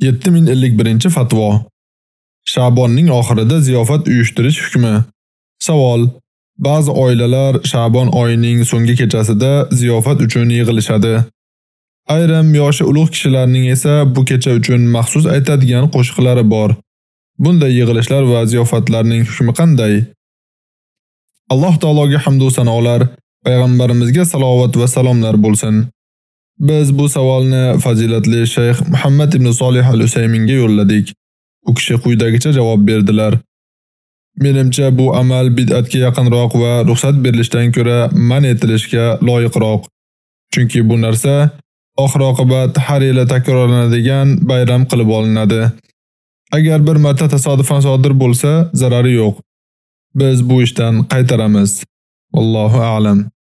7051-fatvo. Sha'bonning oxirida ziyofat uyushtirish hukmi. Savol: Ba'zi oilalar Sha'bon oyining so'nggi kechasida ziyofat uchun yig'ilishadi. Ayrim yoshi ulug' kishilarning esa bu kecha uchun maxsus aytadigan qo'shiqlari bor. Bunday yig'ilishlar va ziyofatlarning hukmi qanday? Alloh taologa hamd va sanolar, payg'ambarimizga salovat va salomlar bo'lsin. Biz bu savolni fazilatli shayx Muhammad ibn Solih al-Usayminga yo'lladik. U kishi quyidagicha javob berdilar. Menimcha bu amal bid'atga yaqinroq va ruxsat berilishdan ko'ra man etilishga loyiqroq. Chunki bu narsa oxir oqibat har yili takrorlanadigan bayram qilib olinadi. Agar bir marta tasodifan sodir bo'lsa, zarari yo'q. Biz bu ishdan qaytaramiz. Allohu a'lam.